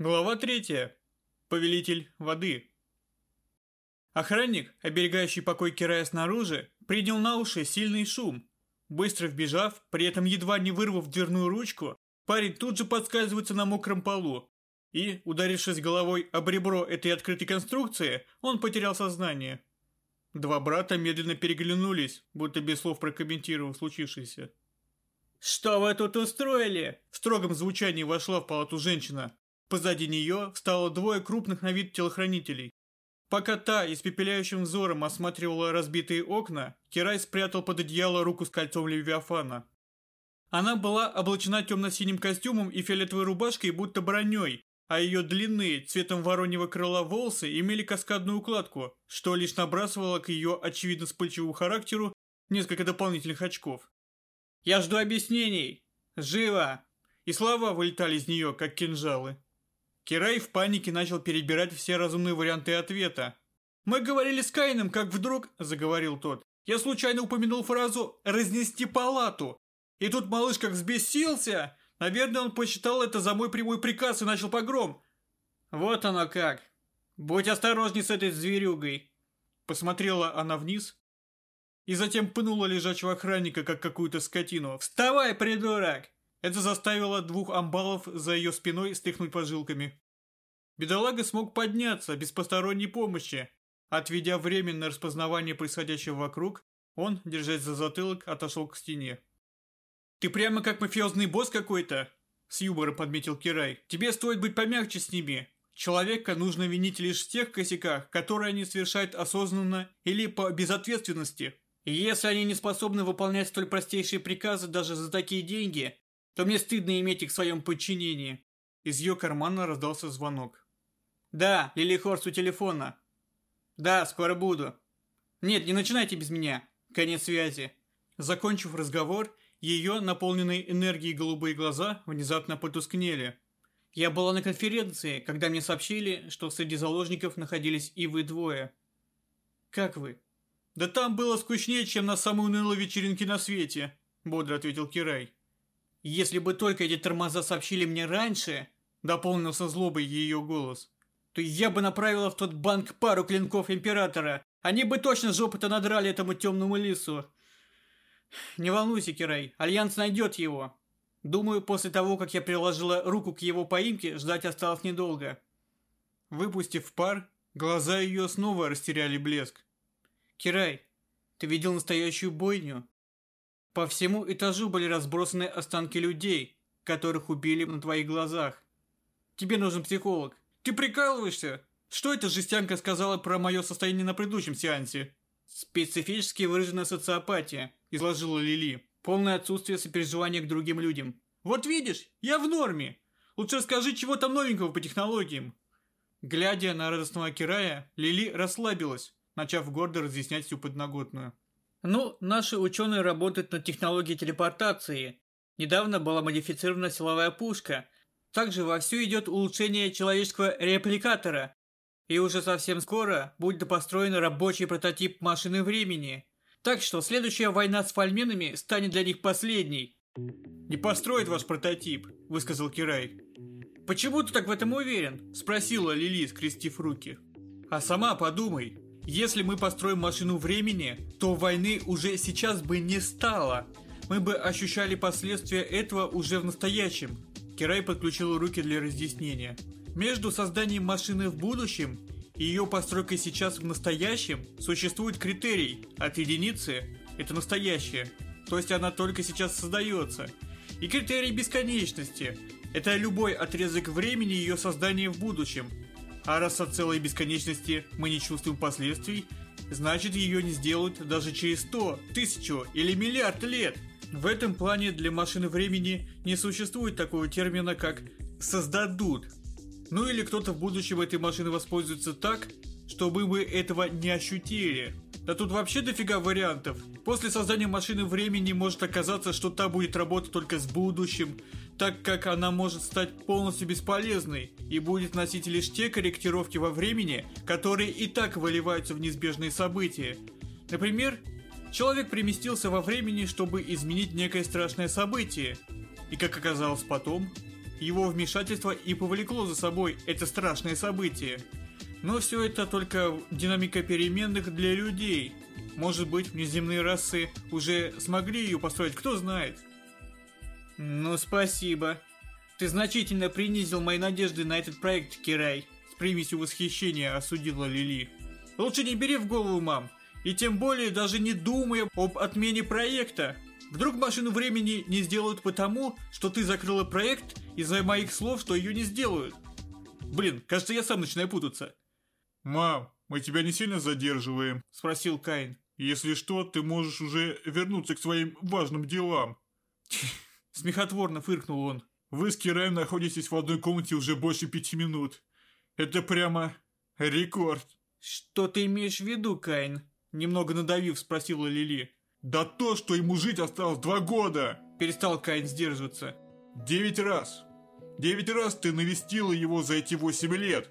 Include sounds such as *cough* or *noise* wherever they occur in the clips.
Глава 3. Повелитель воды. Охранник, оберегающий покой Кирая снаружи, принял на уши сильный шум. Быстро вбежав, при этом едва не вырвав дверную ручку, парень тут же подскальзывается на мокром полу. И, ударившись головой об ребро этой открытой конструкции, он потерял сознание. Два брата медленно переглянулись, будто без слов прокомментировав случившееся. «Что вы тут устроили?» В строгом звучании вошла в палату женщина, Позади нее встало двое крупных на вид телохранителей. Пока та испепеляющим взором осматривала разбитые окна, Кирай спрятал под одеяло руку с кольцом Левиафана. Она была облачена темно-синим костюмом и фиолетовой рубашкой, будто броней, а ее длинные, цветом вороньего крыла волосы имели каскадную укладку, что лишь набрасывало к ее очевидно вспыльчивому характеру несколько дополнительных очков. «Я жду объяснений! Живо!» И слова вылетали из нее, как кинжалы. Кирай в панике начал перебирать все разумные варианты ответа. «Мы говорили с Каином, как вдруг...» – заговорил тот. «Я случайно упомянул фразу «разнести палату». И тут малыш как взбесился. Наверное, он посчитал это за мой прямой приказ и начал погром. Вот оно как. Будь осторожней с этой зверюгой. Посмотрела она вниз и затем пнула лежачего охранника, как какую-то скотину. «Вставай, придурок!» Это заставило двух амбалов за ее спиной стряхнуть поджилками. Бедолага смог подняться без посторонней помощи. Отведя время на распознавание происходящего вокруг, он, держась за затылок, отошел к стене. «Ты прямо как мафиозный босс какой-то!» С юмором подметил Кирай. «Тебе стоит быть помягче с ними. Человека нужно винить лишь в тех косяках, которые они совершают осознанно или по безответственности. И если они не способны выполнять столь простейшие приказы даже за такие деньги, то мне стыдно иметь их в своем подчинении». Из ее кармана раздался звонок. «Да, Лилихорс у телефона». «Да, скоро буду». «Нет, не начинайте без меня». Конец связи. Закончив разговор, ее, наполненные энергией голубые глаза, внезапно потускнели. Я была на конференции, когда мне сообщили, что среди заложников находились и вы двое. Как вы? Да там было скучнее, чем на самой унылой вечеринке на свете, бодро ответил Кирай. Если бы только эти тормоза сообщили мне раньше, дополнился злобой ее голос, то я бы направила в тот банк пару клинков Императора. Они бы точно жопу-то надрали этому темному лису. Не волнуйся, Кирай, Альянс найдет его. Думаю, после того, как я приложила руку к его поимке, ждать осталось недолго. Выпустив пар, глаза ее снова растеряли блеск. Кирай, ты видел настоящую бойню? По всему этажу были разбросаны останки людей, которых убили на твоих глазах. Тебе нужен психолог. Ты прикалываешься? Что эта жестянка сказала про мое состояние на предыдущем сеансе? Специфически выраженная социопатия, изложила Лили. Полное отсутствие сопереживания к другим людям. Вот видишь, я в норме. Лучше скажи, чего там новенького по технологиям. Глядя на радостного Кирая, Лили расслабилась, начав гордо разъяснять всю подноготную. Ну, наши ученые работают над технологией телепортации. Недавно была модифицирована силовая пушка. Также вовсю идет улучшение человеческого репликатора. И уже совсем скоро будет построен рабочий прототип машины времени. Так что следующая война с фольменами станет для них последней. «Не построит ваш прототип», – высказал Кирай. «Почему ты так в этом уверен?» – спросила Лили, скрестив руки. «А сама подумай, если мы построим машину времени, то войны уже сейчас бы не стало. Мы бы ощущали последствия этого уже в настоящем. Кирай подключил руки для разъяснения. Между созданием машины в будущем и ее постройкой сейчас в настоящем существует критерий от единицы – это настоящее, то есть она только сейчас создается, и критерий бесконечности – это любой отрезок времени ее создания в будущем – а раз от целой бесконечности мы не чувствуем последствий, значит ее не сделают даже через сто, тысячу или миллиард лет. В этом плане для машины времени не существует такого термина, как «создадут». Ну или кто-то в будущем этой машины воспользуется так, чтобы мы этого не ощутили. Да тут вообще дофига вариантов. После создания машины времени может оказаться, что та будет работать только с будущим, так как она может стать полностью бесполезной и будет носить лишь те корректировки во времени, которые и так выливаются в неизбежные события. Например, человек переместился во времени, чтобы изменить некое страшное событие, и как оказалось потом, его вмешательство и повлекло за собой это страшное событие. Но все это только динамика переменных для людей. Может быть, внеземные расы уже смогли ее построить, кто знает. Ну, спасибо. Ты значительно принизил мои надежды на этот проект, Кирай. С примесью восхищения осудила Лили. Лучше не бери в голову, мам. И тем более даже не думай об отмене проекта. Вдруг машину времени не сделают потому, что ты закрыла проект из-за моих слов, что ее не сделают. Блин, кажется, я сам начинаю путаться. «Мам, мы тебя не сильно задерживаем?» – спросил Каин. «Если что, ты можешь уже вернуться к своим важным делам». *laughs* Смехотворно фыркнул он. «Вы с Кираем находитесь в одной комнате уже больше пяти минут. Это прямо рекорд». «Что ты имеешь в виду, Каин?» Немного надавив, спросила Лили. «Да то, что ему жить осталось два года!» Перестал Каин сдерживаться. «Девять раз. Девять раз ты навестила его за эти восемь лет.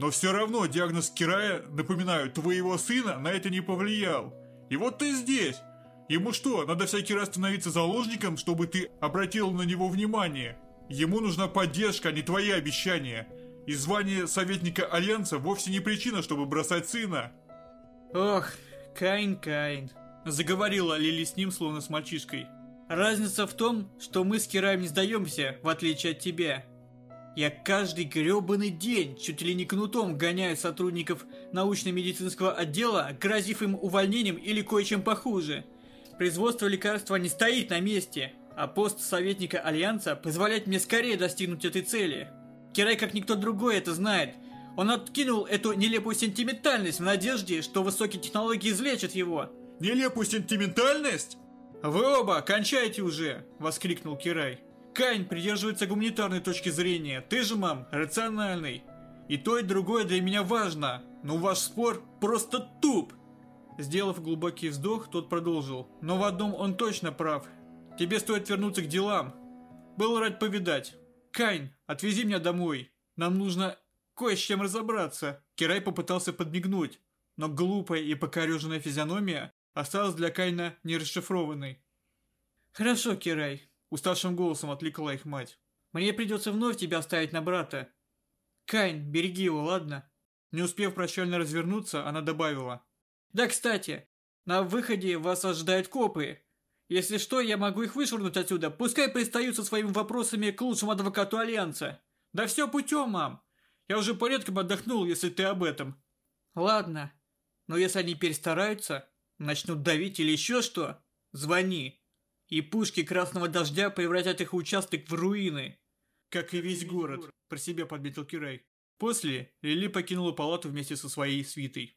Но все равно диагноз Кирая, напоминаю, твоего сына на это не повлиял. И вот ты здесь. Ему что, надо всякий раз становиться заложником, чтобы ты обратил на него внимание? Ему нужна поддержка, а не твои обещания. И звание советника Альянса вовсе не причина, чтобы бросать сына. Ох, Кайн, Кайн. Заговорила Лили с ним, словно с мальчишкой. Разница в том, что мы с Кираем не сдаемся, в отличие от тебя. Я каждый гребаный день чуть ли не кнутом гоняю сотрудников научно-медицинского отдела, грозив им увольнением или кое-чем похуже. Производство лекарства не стоит на месте, а пост советника Альянса позволяет мне скорее достигнуть этой цели. Кирай, как никто другой, это знает. Он откинул эту нелепую сентиментальность в надежде, что высокие технологии излечат его. «Нелепую сентиментальность?» «Вы оба, кончайте уже!» – воскликнул Кирай. Кайн придерживается гуманитарной точки зрения, ты же, мам, рациональный. И то, и другое для меня важно, но ваш спор просто туп. Сделав глубокий вздох, тот продолжил. Но в одном он точно прав. Тебе стоит вернуться к делам. Был рад повидать. Кайн, отвези меня домой. Нам нужно кое с чем разобраться. Кирай попытался подмигнуть, но глупая и покореженная физиономия осталась для Кайна нерасшифрованной. Хорошо, Кирай, Уставшим голосом отвлекла их мать. «Мне придется вновь тебя оставить на брата. Кайн, береги его, ладно?» Не успев прощально развернуться, она добавила. «Да, кстати, на выходе вас ожидают копы. Если что, я могу их вышвырнуть отсюда. Пускай пристают со своими вопросами к лучшему адвокату Альянса. Да все путем, мам. Я уже порядком отдохнул, если ты об этом». «Ладно, но если они перестараются, начнут давить или еще что, звони» и пушки красного дождя превратят их участок в руины. Как и весь город, про себя подметил Кирай. После Лили покинула палату вместе со своей свитой.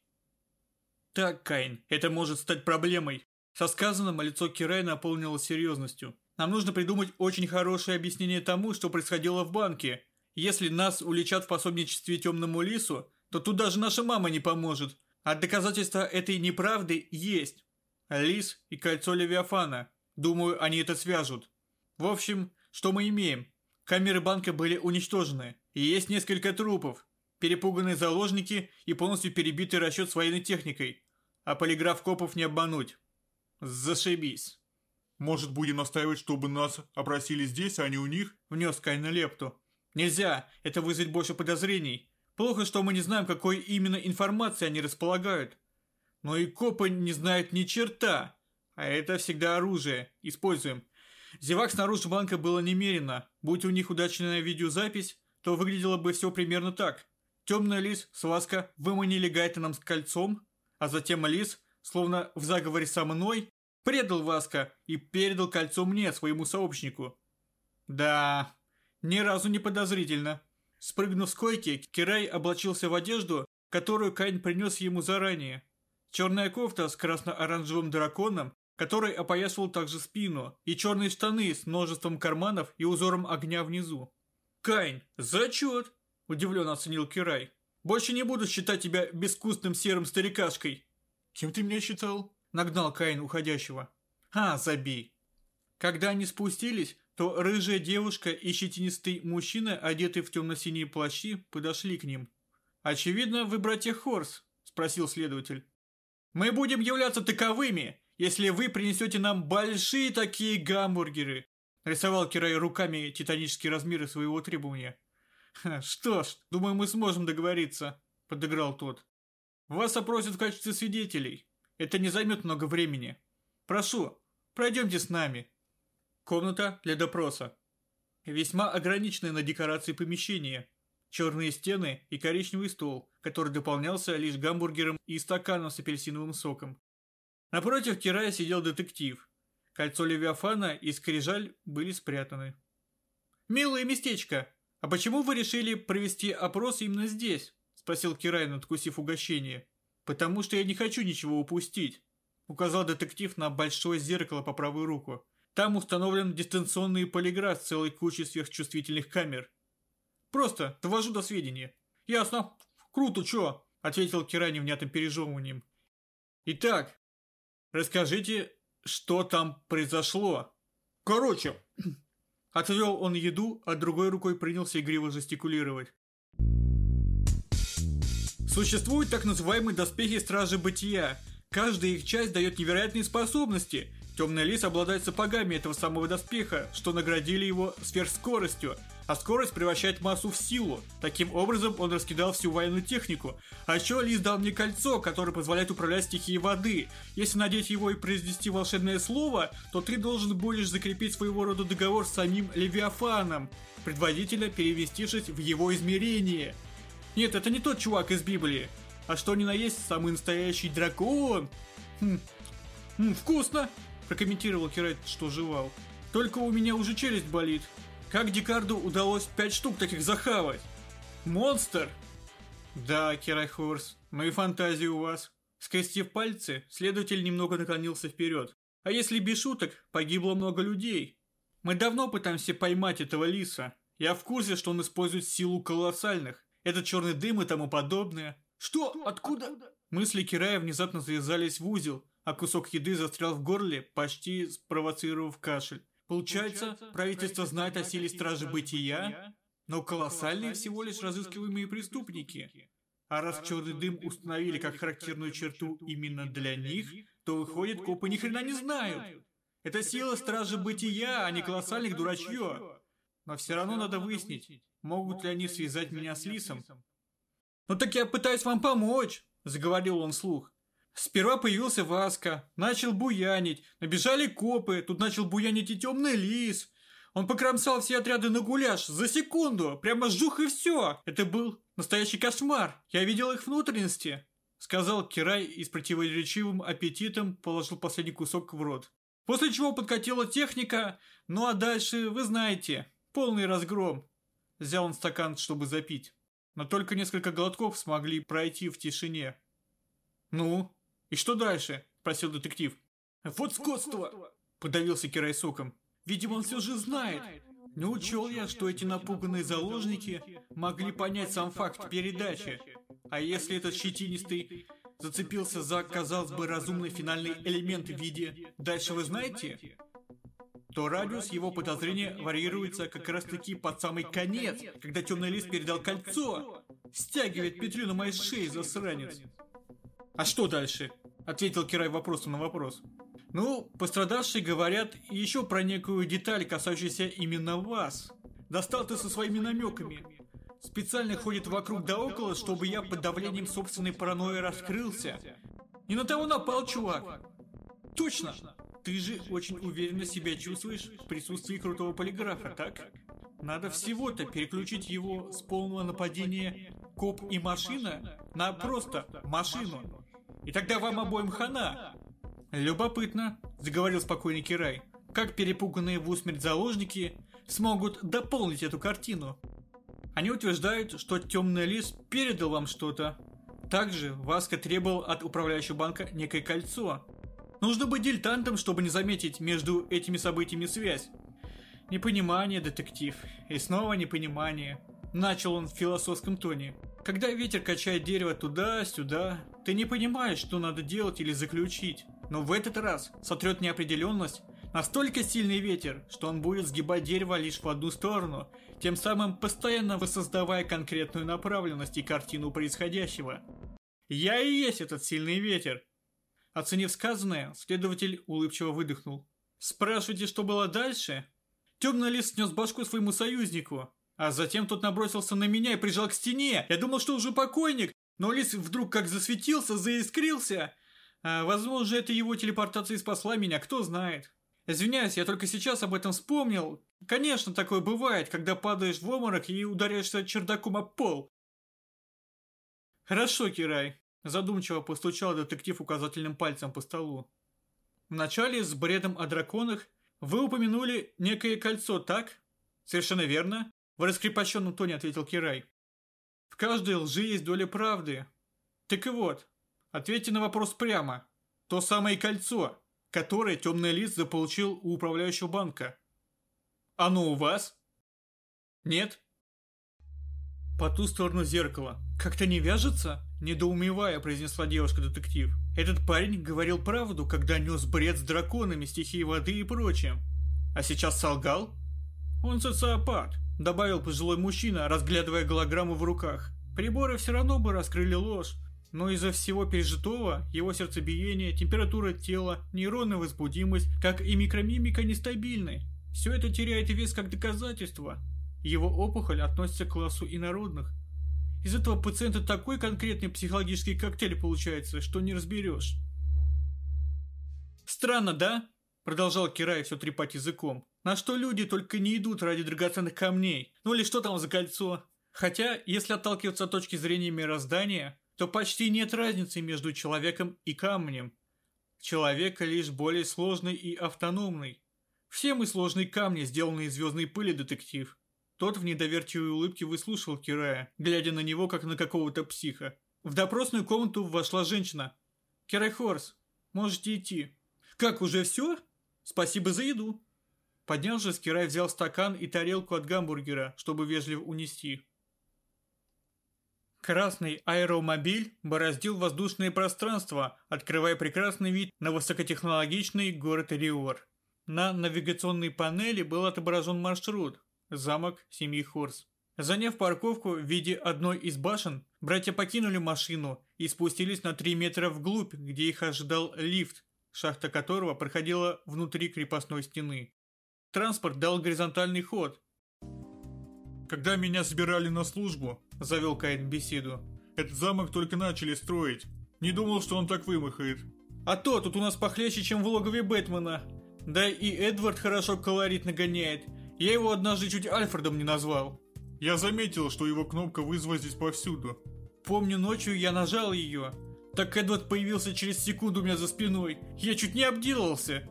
Так, Кайн, это может стать проблемой. Со сказанным лицо Кирая наполнилось серьезностью. Нам нужно придумать очень хорошее объяснение тому, что происходило в банке. Если нас уличат в пособничестве темному лису, то тут даже наша мама не поможет. А доказательства этой неправды есть. Лис и кольцо Левиафана. Думаю, они это свяжут. В общем, что мы имеем? Камеры банка были уничтожены, и есть несколько трупов, перепуганные заложники и полностью перебитый расчет с военной техникой. А полиграф копов не обмануть. Зашибись. Может, будем настаивать, чтобы нас опросили здесь, а не у них? Внес Кайна лепту. Нельзя, это вызовет больше подозрений. Плохо, что мы не знаем, какой именно информацией они располагают. Но и копы не знают ни черта. А это всегда оружие. Используем. Зевак снаружи банка было немерено. Будь у них удачная видеозапись, то выглядело бы все примерно так. Темный лис с Васка выманили Гайтоном с кольцом, а затем лис, словно в заговоре со мной, предал Васка и передал кольцо мне, своему сообщнику. Да, ни разу не подозрительно. Спрыгнув с койки, Кирай облачился в одежду, которую Кайн принес ему заранее. Черная кофта с красно-оранжевым драконом который опоясывал также спину, и черные штаны с множеством карманов и узором огня внизу. «Кайн, зачет!» – удивленно оценил Кирай. «Больше не буду считать тебя безвкусным серым старикашкой». «Кем ты меня считал?» – нагнал Каин уходящего. «А, забей». Когда они спустились, то рыжая девушка и щетинистый мужчина, одетые в темно-синие плащи, подошли к ним. «Очевидно, вы братья Хорс?» – спросил следователь. «Мы будем являться таковыми, если вы принесете нам большие такие гамбургеры. Рисовал Кирай руками титанические размеры своего требования. «Что ж, думаю, мы сможем договориться», — подыграл тот. «Вас опросят в качестве свидетелей. Это не займет много времени. Прошу, пройдемте с нами». Комната для допроса. Весьма ограниченное на декорации помещение. Черные стены и коричневый стол, который дополнялся лишь гамбургером и стаканом с апельсиновым соком. Напротив Кирая сидел детектив. Кольцо Левиафана и скрижаль были спрятаны. «Милое местечко! А почему вы решили провести опрос именно здесь?» – спросил Кирай, надкусив угощение. «Потому что я не хочу ничего упустить», – указал детектив на большое зеркало по правую руку. Там установлен дистанционный полиграф с целой кучей сверхчувствительных камер. Просто довожу до сведения. Ясно. Круто, чё? Ответил Кира невнятным пережевыванием. Итак, расскажите, что там произошло. Короче, *clears throat* отвел он еду, а другой рукой принялся игриво жестикулировать. Существуют так называемые доспехи Стражи Бытия. Каждая их часть дает невероятные способности, Темный лис обладает сапогами этого самого доспеха, что наградили его сверхскоростью, а скорость превращает массу в силу. Таким образом, он раскидал всю военную технику. А еще Лис дал мне кольцо, которое позволяет управлять стихией воды. Если надеть его и произнести волшебное слово, то ты должен будешь закрепить своего рода договор с самим Левиафаном, предводительно переместившись в его измерение. Нет, это не тот чувак из Библии. А что ни на есть, самый настоящий дракон. Хм, хм вкусно прокомментировал Кирайт, что жевал. Только у меня уже челюсть болит. Как Дикарду удалось пять штук таких захавать? Монстр! Да, Кирай Хорс, ну и фантазии у вас. Скрестив пальцы, следователь немного наклонился вперед. А если без шуток, погибло много людей. Мы давно пытаемся поймать этого лиса. Я в курсе, что он использует силу колоссальных. Этот черный дым и тому подобное. Что? Откуда? Мысли Кирая внезапно завязались в узел, а кусок еды застрял в горле, почти спровоцировав кашель. Получается, правительство знает о силе стражи бытия, но колоссальные всего лишь разыскиваемые преступники. А раз черный дым установили как характерную черту именно для них, то выходит, копы ни хрена не знают. Это сила стражи бытия, а не колоссальных дурачье. Но все равно надо выяснить, могут ли они связать меня с Лисом. «Ну так я пытаюсь вам помочь», — заговорил он вслух. Сперва появился Васка, начал буянить, набежали копы, тут начал буянить и темный лис. Он покромсал все отряды на гуляш за секунду, прямо жух и все. Это был настоящий кошмар. Я видел их внутренности. Сказал Кирай и с противоречивым аппетитом положил последний кусок в рот. После чего подкатила техника, ну а дальше, вы знаете, полный разгром. Взял он стакан, чтобы запить. Но только несколько глотков смогли пройти в тишине. «Ну, «И что дальше?» – спросил детектив. «Вот скотство!» – подавился Кирай соком. «Видимо, он все же знает. Не учел я, что эти напуганные заложники могли понять сам факт передачи. А если этот щетинистый зацепился за, казалось бы, разумный финальный элемент в виде «дальше вы знаете», то радиус его подозрения варьируется как раз таки под самый конец, когда темный лист передал кольцо. Стягивает петлю на моей шее, засранец. А что дальше? Ответил Кирай вопросом на вопрос. Ну, пострадавшие говорят еще про некую деталь, касающуюся именно вас. Достал ты со своими намеками. Специально ходит вокруг да около, чтобы я под давлением собственной паранойи раскрылся. Не на того напал, чувак. Точно. Ты же очень уверенно себя чувствуешь в присутствии крутого полиграфа, так? Надо всего-то переключить его с полного нападения коп и машина на просто машину. И тогда вам обоим хана. Любопытно, заговорил спокойный Кирай. Как перепуганные в усмерть заложники смогут дополнить эту картину? Они утверждают, что темный лис передал вам что-то. Также Васка требовал от управляющего банка некое кольцо. Нужно быть дилетантом, чтобы не заметить между этими событиями связь. Непонимание, детектив. И снова непонимание. Начал он в философском тоне. Когда ветер качает дерево туда-сюда, ты не понимаешь, что надо делать или заключить. Но в этот раз сотрет неопределенность настолько сильный ветер, что он будет сгибать дерево лишь в одну сторону, тем самым постоянно воссоздавая конкретную направленность и картину происходящего. Я и есть этот сильный ветер. Оценив сказанное, следователь улыбчиво выдохнул. Спрашиваете, что было дальше? Темный лис снес башку своему союзнику, а затем тот набросился на меня и прижал к стене. Я думал, что уже покойник, но лис вдруг как засветился, заискрился. А, возможно, это его телепортация спасла меня, кто знает. Извиняюсь, я только сейчас об этом вспомнил. Конечно, такое бывает, когда падаешь в обморок и ударяешься чердаком об пол. Хорошо, Кирай. Задумчиво постучал детектив указательным пальцем по столу. Вначале с бредом о драконах вы упомянули некое кольцо, так? Совершенно верно. В раскрепощенном тоне ответил Кирай. В каждой лжи есть доля правды. Так и вот, ответьте на вопрос прямо. То самое кольцо, которое темный лист заполучил у управляющего банка. Оно у вас? Нет? По ту сторону зеркала. Как-то не вяжется? Недоумевая, произнесла девушка-детектив. Этот парень говорил правду, когда нес бред с драконами, стихией воды и прочим. А сейчас солгал? Он социопат, добавил пожилой мужчина, разглядывая голограмму в руках. Приборы все равно бы раскрыли ложь. Но из-за всего пережитого, его сердцебиение, температура тела, нейронная возбудимость, как и микромимика нестабильны. Все это теряет вес как доказательство. Его опухоль относится к классу инородных. Из этого пациента такой конкретный психологический коктейль получается, что не разберешь. Странно, да? Продолжал Кирай все трепать языком. На что люди только не идут ради драгоценных камней? Ну или что там за кольцо? Хотя, если отталкиваться от точки зрения мироздания, то почти нет разницы между человеком и камнем. Человек лишь более сложный и автономный. Все мы сложные камни, сделанные из звездной пыли, детектив. Тот в недоверчивой улыбке выслушивал Кирая, глядя на него, как на какого-то психа. В допросную комнату вошла женщина. «Кирай Хорс, можете идти». «Как, уже все?» «Спасибо за еду». Поднявшись, Кирай взял стакан и тарелку от гамбургера, чтобы вежливо унести. Красный аэромобиль бороздил воздушное пространство, открывая прекрасный вид на высокотехнологичный город Риор. На навигационной панели был отображен маршрут, замок семьи Хорс. Заняв парковку в виде одной из башен, братья покинули машину и спустились на 3 метра вглубь, где их ожидал лифт, шахта которого проходила внутри крепостной стены. Транспорт дал горизонтальный ход. «Когда меня собирали на службу», – завел Каин беседу, – «этот замок только начали строить. Не думал, что он так вымахает». «А то, тут у нас похлеще, чем в логове Бэтмена. Да и Эдвард хорошо колорит нагоняет. Я его однажды чуть Альфредом не назвал. Я заметил, что его кнопка вызвана здесь повсюду. Помню, ночью я нажал ее. Так Эдвард появился через секунду у меня за спиной. Я чуть не обделался.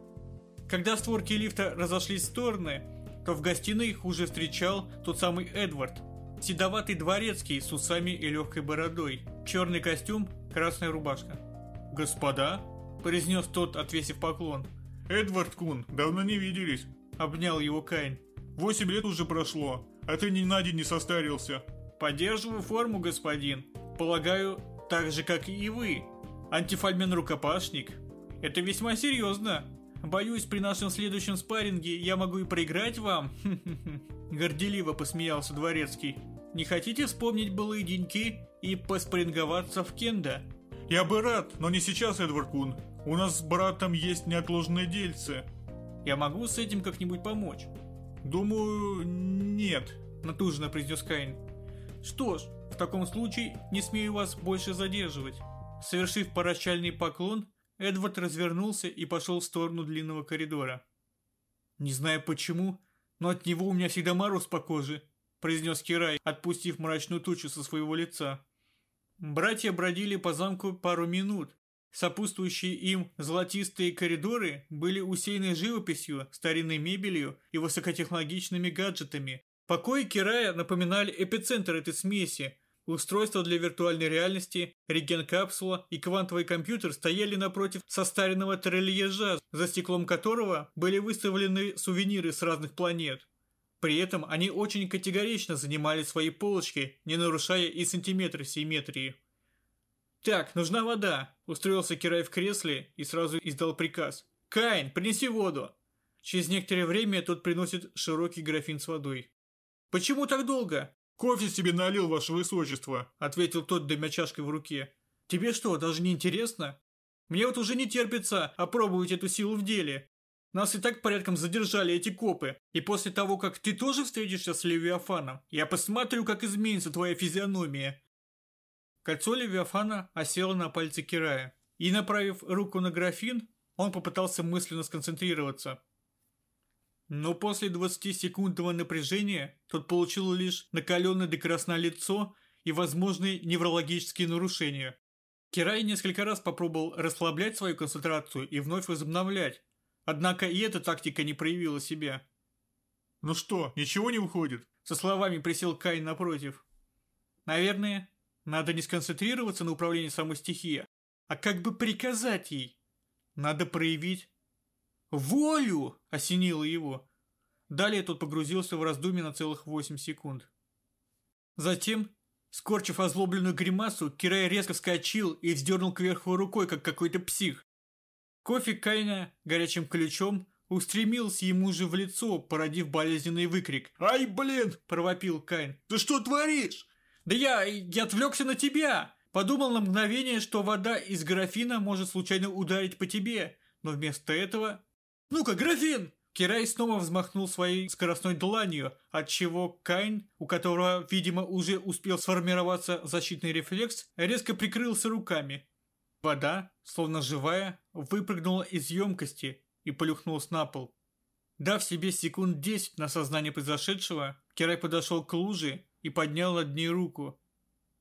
Когда створки лифта разошлись в стороны, то в гостиной их уже встречал тот самый Эдвард. Седоватый дворецкий с усами и легкой бородой. Черный костюм, красная рубашка. «Господа», – произнес тот, отвесив поклон. «Эдвард Кун, давно не виделись», – обнял его Кайн. Восемь лет уже прошло, а ты ни на день не состарился. Поддерживаю форму, господин. Полагаю, так же, как и вы. Антифальмен-рукопашник. Это весьма серьезно. Боюсь, при нашем следующем спарринге я могу и проиграть вам. *laughs* Горделиво посмеялся Дворецкий. Не хотите вспомнить былые деньки и поспарринговаться в кенда? Я бы рад, но не сейчас, Эдвард Кун. У нас с братом есть неотложные дельцы. Я могу с этим как-нибудь помочь? «Думаю, нет», – натужно произнес Каин. «Что ж, в таком случае не смею вас больше задерживать». Совершив прощальный поклон, Эдвард развернулся и пошел в сторону длинного коридора. «Не знаю почему, но от него у меня всегда мороз по коже», – произнес Кирай, отпустив мрачную тучу со своего лица. Братья бродили по замку пару минут, Сопутствующие им золотистые коридоры были усеяны живописью, старинной мебелью и высокотехнологичными гаджетами. Покои Кирая напоминали эпицентр этой смеси. Устройства для виртуальной реальности, реген-капсула и квантовый компьютер стояли напротив состаренного трильежа, за стеклом которого были выставлены сувениры с разных планет. При этом они очень категорично занимали свои полочки, не нарушая и сантиметра симметрии. «Так, нужна вода!» – устроился Кирай в кресле и сразу издал приказ. «Каин, принеси воду!» Через некоторое время тот приносит широкий графин с водой. «Почему так долго?» «Кофе себе налил, ваше высочество», – ответил тот, дымя чашкой в руке. «Тебе что, даже не интересно? Мне вот уже не терпится опробовать эту силу в деле. Нас и так порядком задержали эти копы. И после того, как ты тоже встретишься с Левиафаном, я посмотрю, как изменится твоя физиономия». Кольцо Левиафана осело на пальце Кирая. И, направив руку на графин, он попытался мысленно сконцентрироваться. Но после 20-секундного напряжения тот получил лишь накаленное до красна лицо и возможные неврологические нарушения. Кирай несколько раз попробовал расслаблять свою концентрацию и вновь возобновлять, однако и эта тактика не проявила себя. «Ну что, ничего не выходит?» Со словами присел Кай напротив. «Наверное, надо не сконцентрироваться на управлении самой стихией, а как бы приказать ей. Надо проявить волю!» – осенило его. Далее тот погрузился в раздумье на целых 8 секунд. Затем Скорчив озлобленную гримасу, Кирай резко вскочил и вздернул кверху рукой, как какой-то псих. Кофе Кайна горячим ключом устремился ему же в лицо, породив болезненный выкрик. «Ай, блин!» – провопил Кайн. «Ты что творишь?» «Да я... я отвлекся на тебя!» Подумал на мгновение, что вода из графина может случайно ударить по тебе, но вместо этого... «Ну-ка, графин!» Кирай снова взмахнул своей скоростной дланью, отчего Кайн, у которого, видимо, уже успел сформироваться защитный рефлекс, резко прикрылся руками. Вода, словно живая, выпрыгнула из емкости и полюхнулась на пол. Дав себе секунд десять на сознание произошедшего, Кирай подошел к луже и поднял над ней руку.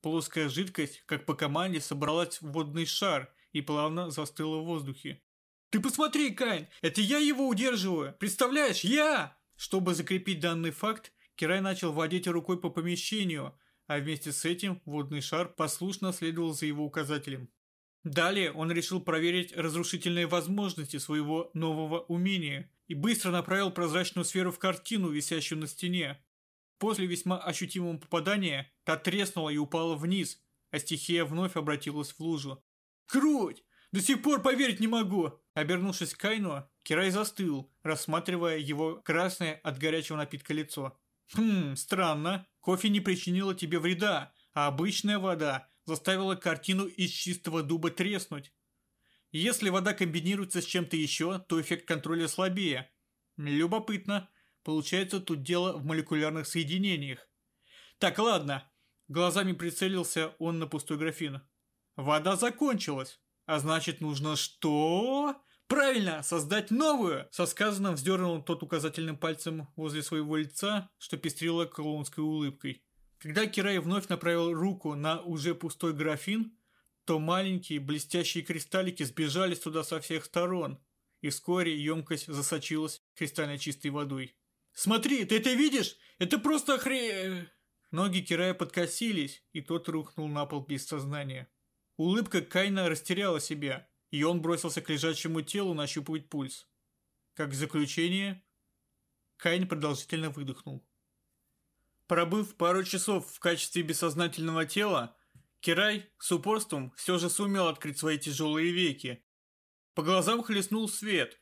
Плоская жидкость, как по команде, собралась в водный шар и плавно застыла в воздухе. «Ты посмотри, Кайн, это я его удерживаю! Представляешь, я!» Чтобы закрепить данный факт, Кирай начал водить рукой по помещению, а вместе с этим водный шар послушно следовал за его указателем. Далее он решил проверить разрушительные возможности своего нового умения и быстро направил прозрачную сферу в картину, висящую на стене. После весьма ощутимого попадания та треснула и упала вниз, а стихия вновь обратилась в лужу. «Круть! До сих пор поверить не могу!» Обернувшись к Кайну, Кирай застыл, рассматривая его красное от горячего напитка лицо. «Хм, странно. Кофе не причинило тебе вреда, а обычная вода заставила картину из чистого дуба треснуть. Если вода комбинируется с чем-то еще, то эффект контроля слабее. Любопытно. Получается, тут дело в молекулярных соединениях. Так, ладно. Глазами прицелился он на пустой графин. Вода закончилась. А значит, нужно что? Правильно, создать новую! Со сказанным вздернул тот указательным пальцем возле своего лица, что пестрило клоунской улыбкой. Когда Кирай вновь направил руку на уже пустой графин, то маленькие блестящие кристаллики сбежались туда со всех сторон, и вскоре емкость засочилась кристально чистой водой. «Смотри, ты это видишь? Это просто хре...» Ноги Кирая подкосились, и тот рухнул на пол без сознания. Улыбка Кайна растеряла себя, и он бросился к лежачему телу нащупывать пульс. Как заключение, Кайн продолжительно выдохнул. Пробыв пару часов в качестве бессознательного тела, Кирай с упорством все же сумел открыть свои тяжелые веки. По глазам хлестнул свет,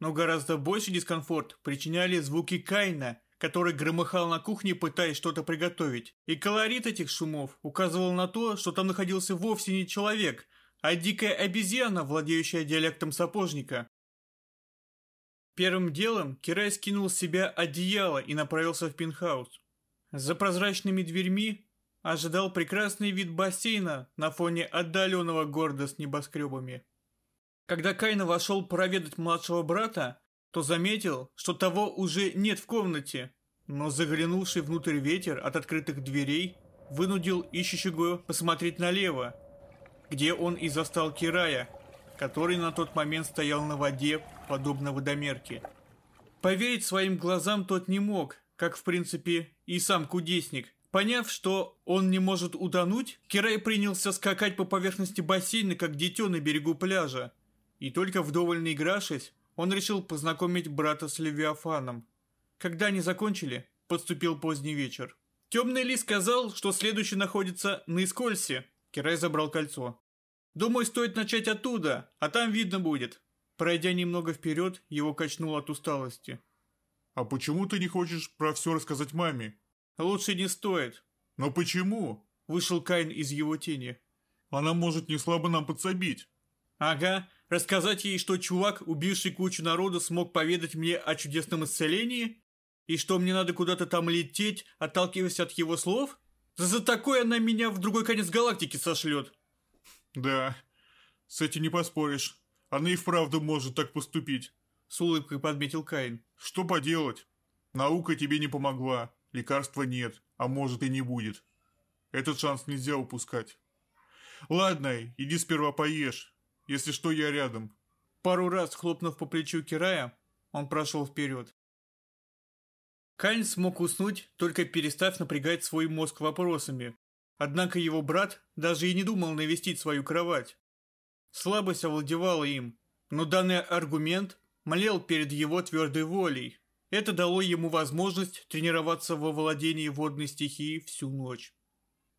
но гораздо больше дискомфорт причиняли звуки Кайна, который громыхал на кухне, пытаясь что-то приготовить. И колорит этих шумов указывал на то, что там находился вовсе не человек, а дикая обезьяна, владеющая диалектом сапожника. Первым делом Кирай скинул с себя одеяло и направился в пентхаус. За прозрачными дверьми ожидал прекрасный вид бассейна на фоне отдаленного города с небоскребами. Когда Кайна вошел проведать младшего брата, то заметил, что того уже нет в комнате, но заглянувший внутрь ветер от открытых дверей вынудил ищущего посмотреть налево, где он и застал Кирая, который на тот момент стоял на воде, подобно водомерке. Поверить своим глазам тот не мог, как в принципе и сам кудесник. Поняв, что он не может утонуть, Кирай принялся скакать по поверхности бассейна, как дитё на берегу пляжа. И только вдоволь наигравшись, он решил познакомить брата с Левиафаном. Когда они закончили, подступил поздний вечер. Темный лис сказал, что следующий находится на Искольсе. Кирай забрал кольцо. «Думаю, стоит начать оттуда, а там видно будет». Пройдя немного вперед, его качнуло от усталости. «А почему ты не хочешь про все рассказать маме?» «Лучше не стоит». «Но почему?» Вышел Кайн из его тени. «Она может не слабо нам подсобить». «Ага, Рассказать ей, что чувак, убивший кучу народу, смог поведать мне о чудесном исцелении? И что мне надо куда-то там лететь, отталкиваясь от его слов? За такое она меня в другой конец галактики сошлет. Да, с этим не поспоришь. Она и вправду может так поступить. С улыбкой подметил Каин. Что поделать? Наука тебе не помогла, лекарства нет, а может и не будет. Этот шанс нельзя упускать. Ладно, иди сперва поешь. Если что, я рядом. Пару раз хлопнув по плечу Кирая, он прошел вперед. Кайн смог уснуть, только перестав напрягать свой мозг вопросами. Однако его брат даже и не думал навестить свою кровать. Слабость овладевала им, но данный аргумент молел перед его твердой волей. Это дало ему возможность тренироваться во владении водной стихией всю ночь.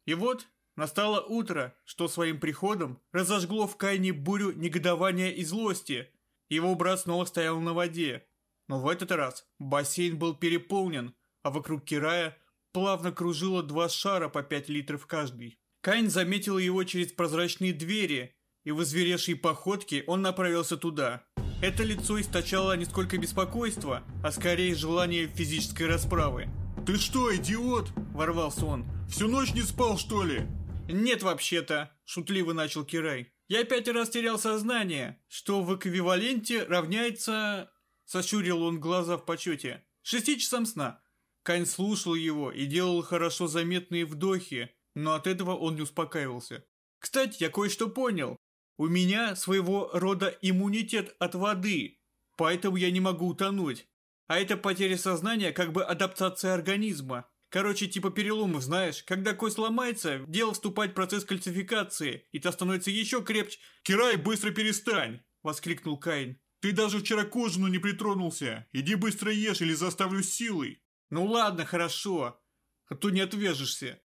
И вот настало утро, что своим приходом разожгло в Кайне бурю негодования и злости. Его брат снова стоял на воде. Но в этот раз бассейн был переполнен, а вокруг Кирая плавно кружило два шара по пять литров каждый. Кайн заметил его через прозрачные двери, и в озверевшей походке он направился туда. Это лицо источало не сколько беспокойство, а скорее желание физической расправы. «Ты что, идиот?» – ворвался он. «Всю ночь не спал, что ли?» «Нет, вообще-то», – шутливо начал Кирай. «Я пять раз терял сознание, что в эквиваленте равняется...» Сощурил он глаза в почете. «Шести часам сна». Кань слушал его и делал хорошо заметные вдохи, но от этого он не успокаивался. «Кстати, я кое-что понял. У меня своего рода иммунитет от воды, поэтому я не могу утонуть. А это потеря сознания как бы адаптация организма. Короче, типа переломов, знаешь, когда кость ломается, в дело вступает процесс кальцификации, и та становится еще крепче. «Кирай, быстро перестань!» – воскликнул Каин. «Ты даже вчера к ужину не притронулся. Иди быстро ешь или заставлю силой». «Ну ладно, хорошо, а то не отвяжешься».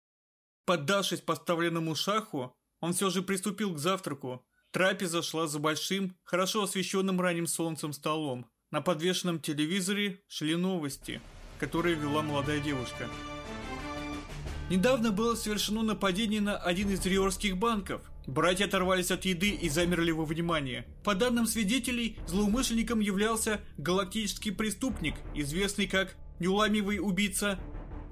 Поддавшись поставленному шаху, он все же приступил к завтраку, Трапеза шла за большим, хорошо освещенным ранним солнцем столом. На подвешенном телевизоре шли новости, которые вела молодая девушка. Недавно было совершено нападение на один из риорских банков. Братья оторвались от еды и замерли во внимание. По данным свидетелей, злоумышленником являлся галактический преступник, известный как неуламивый убийца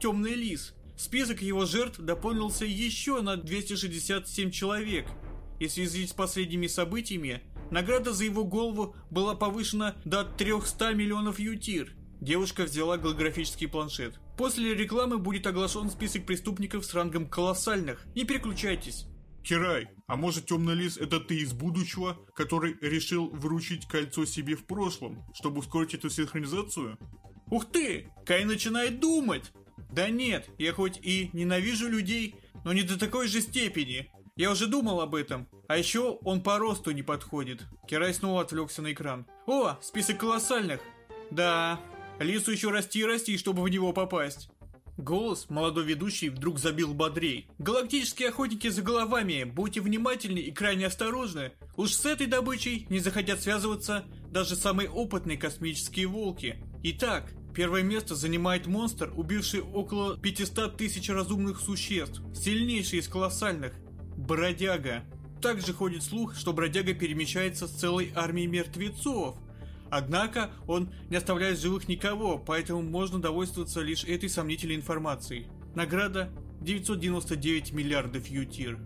Темный Лис. Список его жертв дополнился еще на 267 человек – и в связи с последними событиями награда за его голову была повышена до 300 миллионов ютир. Девушка взяла голографический планшет. После рекламы будет оглашен список преступников с рангом колоссальных. Не переключайтесь. Кирай, а может темный лис это ты из будущего, который решил вручить кольцо себе в прошлом, чтобы ускорить эту синхронизацию? Ух ты! Кай начинает думать! Да нет, я хоть и ненавижу людей, но не до такой же степени. Я уже думал об этом. А еще он по росту не подходит. Кирай снова отвлекся на экран. О, список колоссальных. Да, Лису еще расти и расти, чтобы в него попасть. Голос молодой ведущий вдруг забил бодрей. Галактические охотники за головами, будьте внимательны и крайне осторожны. Уж с этой добычей не захотят связываться даже самые опытные космические волки. Итак, первое место занимает монстр, убивший около 500 тысяч разумных существ, сильнейший из колоссальных. Бродяга. Также ходит слух, что бродяга перемещается с целой армией мертвецов. Однако он не оставляет живых никого, поэтому можно довольствоваться лишь этой сомнительной информацией. Награда 999 миллиардов ютир.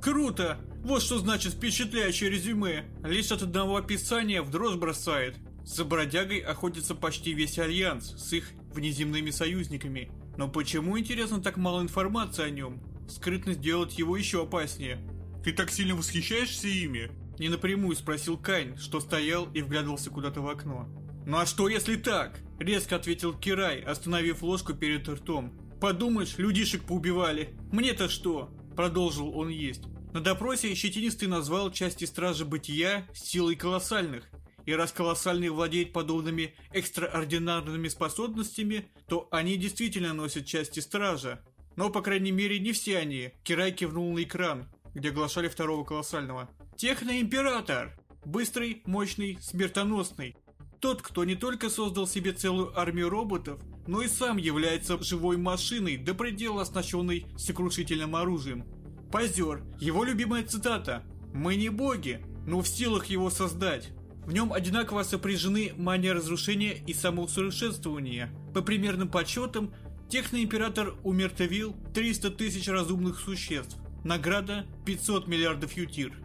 Круто! Вот что значит впечатляющее резюме. Лишь от одного описания в дрожь бросает. За бродягой охотится почти весь Альянс с их внеземными союзниками. Но почему, интересно, так мало информации о нем? Скрытность делает его еще опаснее. Ты так сильно восхищаешься ими? Не напрямую спросил Кайн, что стоял и вглядывался куда-то в окно. «Ну а что если так?» – резко ответил Кирай, остановив ложку перед ртом. «Подумаешь, людишек поубивали. Мне-то что?» – продолжил он есть. На допросе Щетинистый назвал части Стражи Бытия силой колоссальных. И раз колоссальные владеют подобными экстраординарными способностями, то они действительно носят части Стража. Но, по крайней мере, не все они. Кирай кивнул на экран, где оглашали второго колоссального. Техноимператор! Быстрый, мощный, смертоносный. Тот, кто не только создал себе целую армию роботов, но и сам является живой машиной, до предела оснащенной сокрушительным оружием. Позер. Его любимая цитата. «Мы не боги, но в силах его создать. В нем одинаково сопряжены мания разрушения и самоусовершенствования. По примерным подсчетам, Техноимператор умертвил 300 тысяч разумных существ. Награда 500 миллиардов ютир.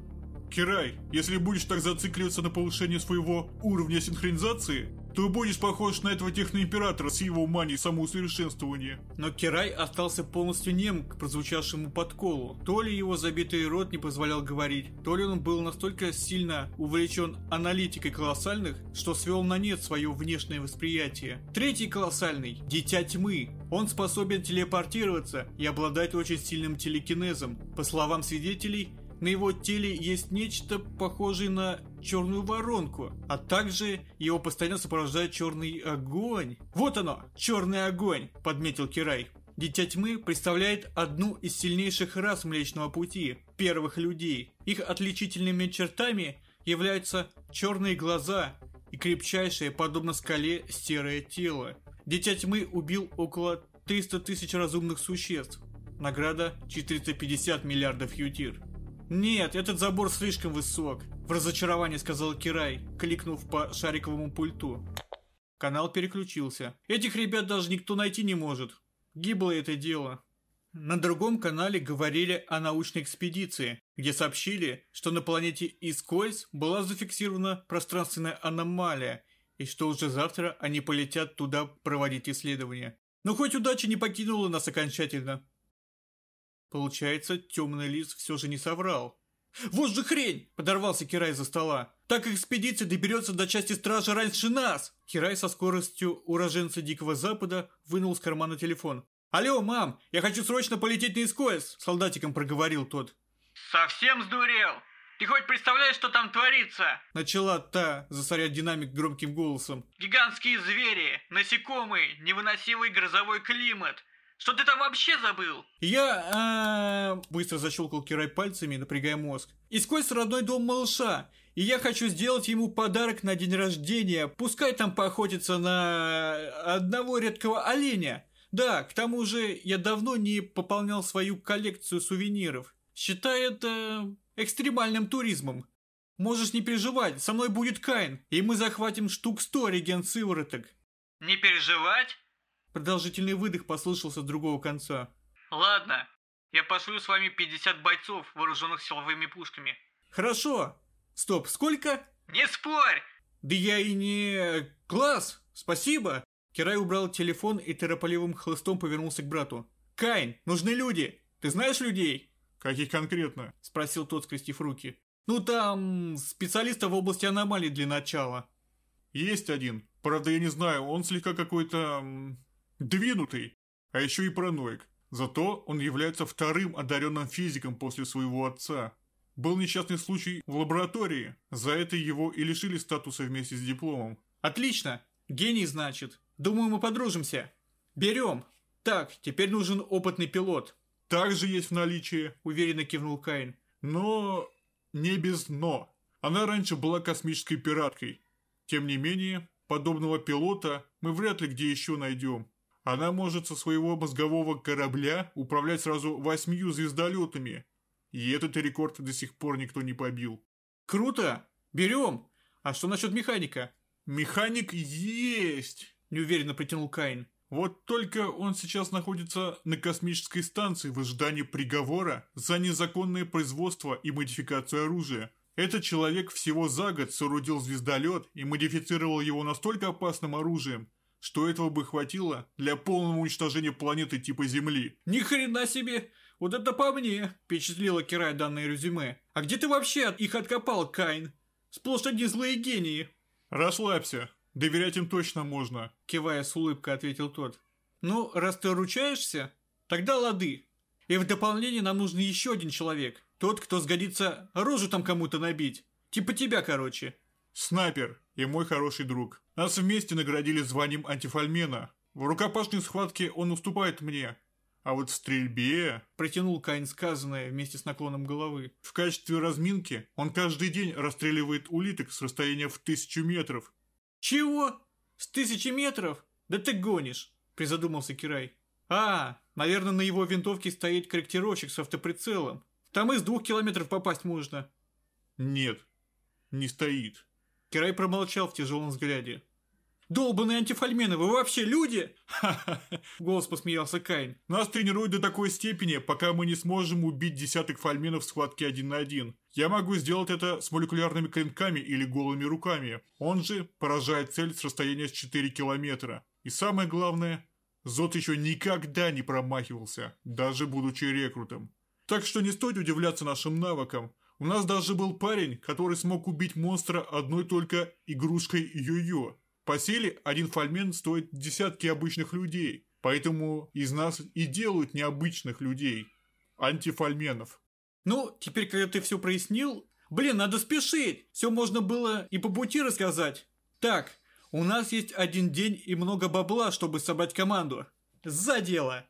Кирай, если будешь так зацикливаться на повышении своего уровня синхронизации, то будешь похож на этого техноимператора с его манией самоусовершенствования. Но Кирай остался полностью нем к прозвучавшему подколу. То ли его забитый рот не позволял говорить, то ли он был настолько сильно увлечен аналитикой колоссальных, что свел на нет свое внешнее восприятие. Третий колоссальный – Дитя Тьмы. Он способен телепортироваться и обладает очень сильным телекинезом. По словам свидетелей, на его теле есть нечто похожее на черную воронку, а также его постоянно сопровождает черный огонь. Вот оно, черный огонь, подметил Кирай. Дитя Тьмы представляет одну из сильнейших рас Млечного Пути, первых людей. Их отличительными чертами являются черные глаза и крепчайшее, подобно скале, серое тело. Дитя Тьмы убил около 300 тысяч разумных существ. Награда 450 миллиардов ютир. «Нет, этот забор слишком высок», – в разочаровании сказал Кирай, кликнув по шариковому пульту. Канал переключился. «Этих ребят даже никто найти не может. Гибло это дело». На другом канале говорили о научной экспедиции, где сообщили, что на планете Искольс была зафиксирована пространственная аномалия, и что уже завтра они полетят туда проводить исследования. Но хоть удача не покинула нас окончательно. Получается, темный лис все же не соврал. «Вот же хрень!» – подорвался Кирай за стола. «Так экспедиция доберется до части стражи раньше нас!» Кирай со скоростью уроженца Дикого Запада вынул из кармана телефон. «Алло, мам, я хочу срочно полететь на Искоэс!» – солдатиком проговорил тот. «Совсем сдурел? Ты хоть представляешь, что там творится?» Начала та, засорять динамик громким голосом. «Гигантские звери, насекомые, невыносимый грозовой климат, что ты там вообще забыл? Я, а, быстро защелкал Кирай пальцами, напрягая мозг. Искось родной дом малыша. И я хочу сделать ему подарок на день рождения. Пускай там поохотится на одного редкого оленя. Да, к тому же я давно не пополнял свою коллекцию сувениров. Считай это экстремальным туризмом. Можешь не переживать, со мной будет Кайн, и мы захватим штук сто реген сывороток. Не переживать? Продолжительный выдох послышался с другого конца. Ладно, я пошлю с вами 50 бойцов, вооруженных силовыми пушками. Хорошо. Стоп, сколько? Не спорь! Да я и не... Класс! Спасибо! Кирай убрал телефон и торопливым хлыстом повернулся к брату. «Кайн, нужны люди! Ты знаешь людей?» «Каких конкретно?» – спросил тот, скрестив руки. «Ну там, специалиста в области аномалий для начала». «Есть один. Правда, я не знаю, он слегка какой-то... Двинутый, а еще и параноик. Зато он является вторым одаренным физиком после своего отца. Был несчастный случай в лаборатории. За это его и лишили статуса вместе с дипломом. Отлично. Гений, значит. Думаю, мы подружимся. Берем. Так, теперь нужен опытный пилот. Также есть в наличии, уверенно кивнул Каин. Но не без «но». Она раньше была космической пираткой. Тем не менее, подобного пилота мы вряд ли где еще найдем. Она может со своего мозгового корабля управлять сразу восьмью звездолетами. И этот рекорд до сих пор никто не побил. Круто! Берем! А что насчет механика? Механик есть! Неуверенно протянул Каин. Вот только он сейчас находится на космической станции в ожидании приговора за незаконное производство и модификацию оружия. Этот человек всего за год соорудил звездолет и модифицировал его настолько опасным оружием, что этого бы хватило для полного уничтожения планеты типа Земли. Ни хрена себе! Вот это по мне, впечатлило Кирай данное резюме. А где ты вообще их откопал, Кайн? Сплошь одни злые гении. Расслабься, доверять им точно можно, кивая с улыбкой ответил тот. Ну, раз ты ручаешься, тогда лады. И в дополнение нам нужен еще один человек. Тот, кто сгодится рожу там кому-то набить. Типа тебя, короче. Снайпер и мой хороший друг. Нас вместе наградили званием антифальмена. В рукопашной схватке он уступает мне. А вот в стрельбе... Протянул Кайн сказанное вместе с наклоном головы. В качестве разминки он каждый день расстреливает улиток с расстояния в тысячу метров. Чего? С тысячи метров? Да ты гонишь, призадумался Кирай. А, наверное, на его винтовке стоит корректировщик с автоприцелом. Там из двух километров попасть можно. Нет, не стоит. Кирай промолчал в тяжелом взгляде. «Долбаные антифольмены, вы вообще люди?» «Ха-ха-ха!» *laughs* Голос посмеялся Кайн. «Нас тренируют до такой степени, пока мы не сможем убить десяток фольменов в схватке один на один. Я могу сделать это с молекулярными клинками или голыми руками. Он же поражает цель с расстояния с 4 километра. И самое главное, Зод еще никогда не промахивался, даже будучи рекрутом. Так что не стоит удивляться нашим навыкам. У нас даже был парень, который смог убить монстра одной только игрушкой йо-йо. По силе один фольмен стоит десятки обычных людей, поэтому из нас и делают необычных людей. Антифольменов. Ну, теперь, когда ты все прояснил... Блин, надо спешить! Все можно было и по пути рассказать. Так, у нас есть один день и много бабла, чтобы собрать команду. За дело!